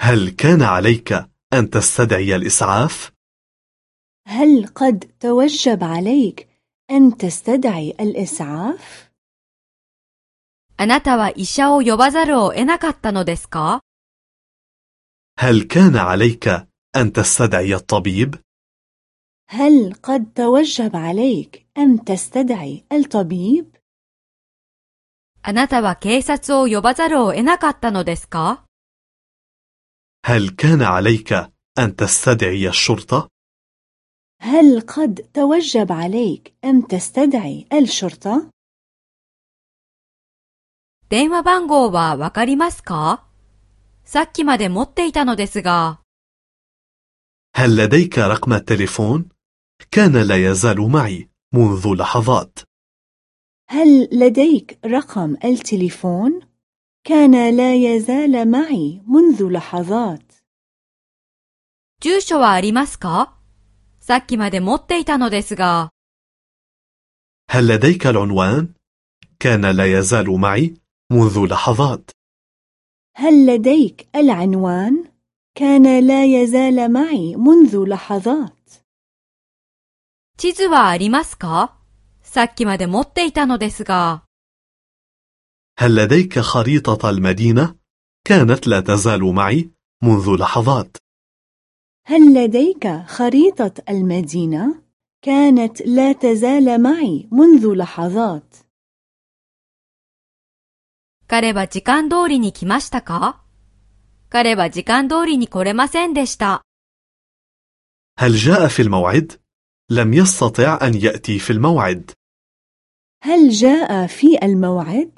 هل كان عليك أن تستدعي الإسعاف؟ هل قد توجب عليك أن تستدعي الإسعاف؟ あなたは医者を呼ばざるを得なかったのですか هل كان عليك أن تستدعي الطبيب؟ هل قد توجب عليك أن تستدعي الطبيب؟ あなたは警察を呼ばざるを得なかったのですか هل كان عليك أن تستدعي الشرطة؟ هل قد توجب عليك أن تستدعي الشرطة؟ 電話番号はわかりますかさっきまで持っていたのですが、 هل لديك رقم التليفون؟ كان لا يزال معي منذ لحظات هل لديك رقم التليفون؟ كان لا يزال معي منذ لحظات 住所はありますかさっきまで持っていたのですが、 هل لديك العنوان؟ كان لا يزال معي منذ لحظات هل لديك العنوان؟ كان لا يزال معي منذ لحظات 地図はありますかさっきまで持っていたのですが、 هل لديك خريطة المدينة؟ كانت لا تزال معي منذ لحظات هل لديك خريطة المدينة؟ كانت لا تزال معي منذ لحظات 彼は時間通りに来ましたか彼は時間通りに来れませんでした。 هل جاء في الموعد؟ لم يستطع أن يأتي في الموعد هل جاء في الموعد؟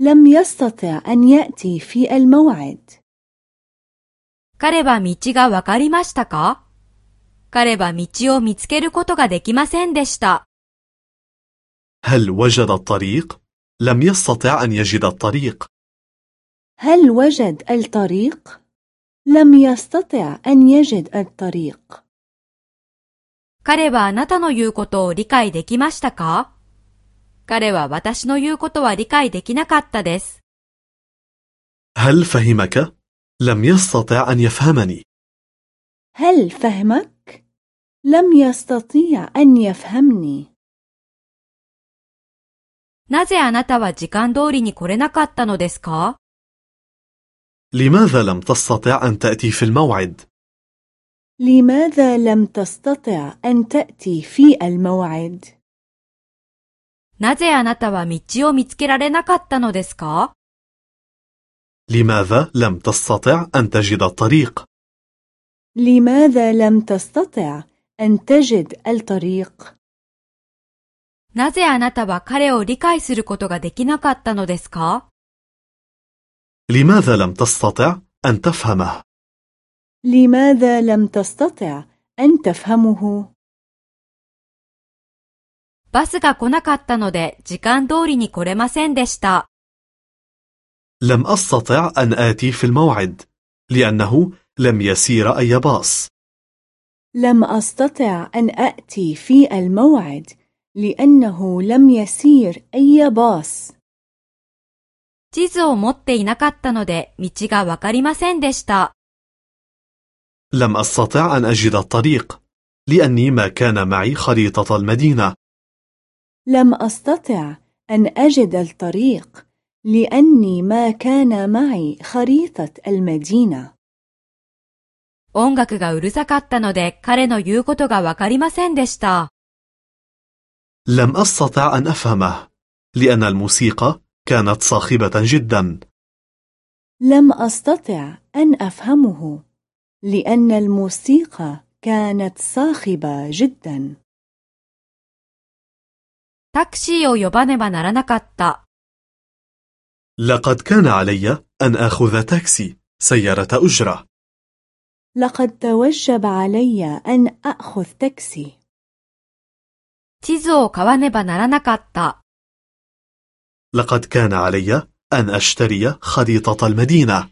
لم يستطع أن يأتي في الموعد 彼は道がわかりましたか彼は道を見つけることができませんでした。 هل وجد الطريق؟ لم يستطع أن يجد الطريق هل وجد الطريق؟ لم يستطع أن يجد الطريق 彼はあなたの言うことを理解できましたか 彼は私の言うことは理解できなかったです。 هل فهمك؟ لم يستطع أن يفهمني هل فهمك؟ لم يستطيع أن يفهمني なぜあなたは時間通りに来れなかったのですか لماذا لم تستطع أن تأتي في الموعد؟ لماذا لم تستطع أن تأتي في الموعد؟ なぜあなたは道を見つけられなかったのですか لماذا لم تستطع أن تجد الطريق؟ لماذا لم تستطع أن تجد الطريق؟ なぜあなたは彼を理解することができなかったのですか لماذا لم تستطع أن تفهمه؟ لماذا لم تستطع أن تفهمه؟ バスが来なかったので時間通りに来れませんでした。 لم أستطع أن آتي في الموعد لأنه لم يسير أي باص لم أستطع أن أأتي في الموعد لأنه لم يسير أي باص 地図を持っていなかったので道がわかりませんでした。 لم أستطع أن أجد الطريق لأني ما كان معي خريطة المدينة لم أستطع أن أجد الطريق لأني ما كان معي خريطة المدينة 音楽がうるさかったので彼の言うことがわかりませんでした。 لم أستطع أن أفهمه لأن الموسيقى كانت صاخبة جدا لم أستطع أن أفهمه لأن الموسيقى كانت صاخبة جدا タクシーを呼ばねばならなかった。 لقد كان علي أن آخذ تاكسي سيارة أجرة لقد توجب علي أن أخذ تاكسي. 地図を買わねばならなかった。 لقد كان علي أن أشتري خريطة المدينة.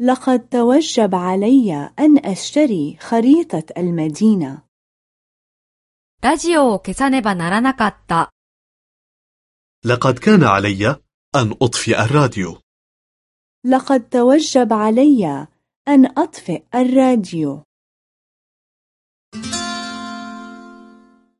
لقد توجب علي أن أشتري خريطة المدينة. ラジオを消さねばならなかった。 لقد كان علي أن أطفئ الراديو. لقد توجب علي أن أطفئ الراديو.